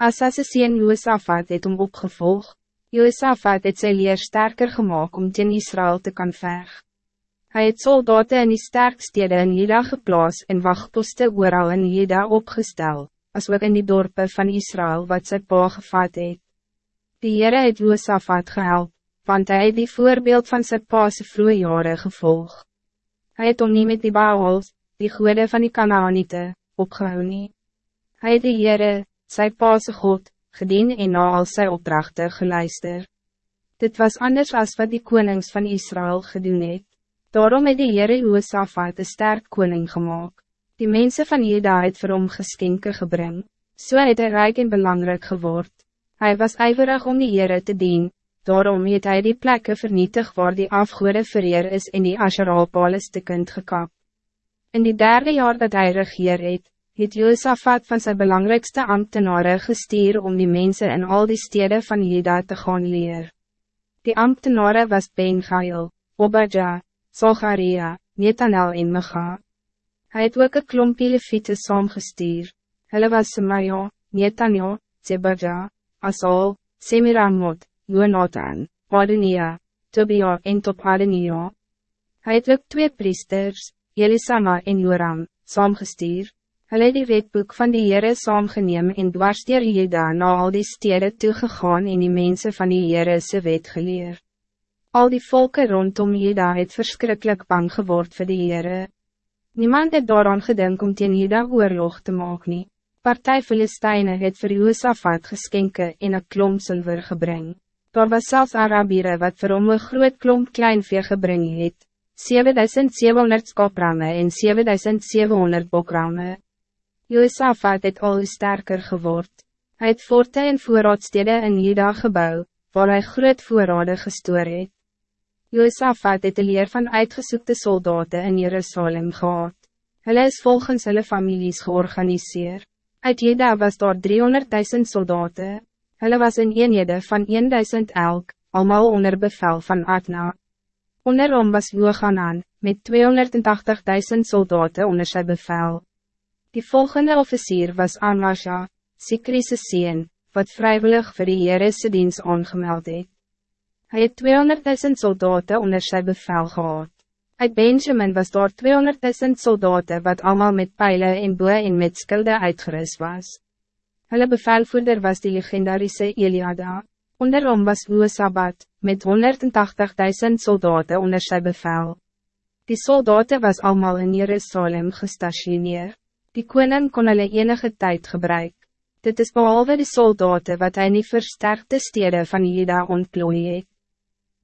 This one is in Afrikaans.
Asas' sien Joosafat het om opgevolg. Joosafat het sy leer sterker gemaakt om teen Israël te kan veg. Hij het soldaten in die sterkstede in Jeda geplaas en wachtposte ooral in Jeda opgestel, as ook in die dorpen van Israël wat sy pa gevat het. Die Heere het Joosafat gehelp, want hij het die voorbeeld van sy pa's vroege jare gevolg. Hij het om nie met die Baals, die goede van die Kanaanite, opgehou nie. Hy het die Heere, sy pa's God, gedien en na al sy opdrachte geluister. Dit was anders als wat die konings van Israël gedoen het. Daarom het die Heere Joosafat een sterk koning gemaakt. Die mensen van Jeda het vir hom geskenke gebring, so het hy rijk en belangrijk geword. Hij was ijverig om die Heere te dien, daarom het hy die plekken vernietig waar die afgoede vereer is en die Asheralpale kind gekap. In die derde jaar dat hij regeer het, het Josafat van zijn belangrijkste ambtenaren gestuur om die mensen in al die steden van Juda te gaan leer. Die ambtenaren was Ben Gael, Obadja, Zacharia, Netanel en Mecha. Hij het ook een klompie leviete saamgestuur. Hulle was Semaja, Netanel, Zebadja, Asal, Semiramot, Jonathan, Adonia, Tobia en Topadenia. Hij het ook twee priesters, Elisama en Joram, saamgestuur. Hulle het die wetboek van die Heere saamgeneem en dwars dier Jeda na al die steden toegegaan en die mensen van die Heere se wet geleer. Al die volken rondom Jeda het verschrikkelijk bang geword voor die Heere. Niemand het daaraan gedink om teen Jeda oorlog te maak nie. Partij Filisteine het vir Joosafat geskenke en een klomp silver gebring. Daar was zelfs Arabiere wat vir hom een groot klomp kleinvee gebring het, 7700 skopramme en 7700 bokramme. Joosafat het al sterker geword. Hij het forte en voorraadstede in Juda gebouw, waar hij groot voorrade gestoor het. Joosafat het de leer van uitgezoekte soldaten in Jerusalem gehad. Hulle is volgens hulle families georganiseerd. Uit Juda was daar 300.000 soldaten. Hulle was in eenhede van 1000 elk, allemaal onder bevel van Adna. Onderom was Johanan, met 280.000 soldaten onder zijn bevel. Die volgende officier was Amasja, Sikrise sien, wat vrijwillig voor de Heerese dienst aangemeld het. Hij het 200.000 soldaten onder zijn bevel gehad. Uit Benjamin was daar 200.000 soldaten wat allemaal met pijlen en boe en met skilde uitgerust was. Hulle bevelvoerder was die legendarische Eliada. Onderom was Sabat, met 180.000 soldaten onder zijn bevel. Die soldaten was allemaal in Jerusalem gestationeerd. Die koning kon hulle enige tijd gebruik. Dit is behalve die soldaten wat hij niet versterkte steden van Juda ontplooi het.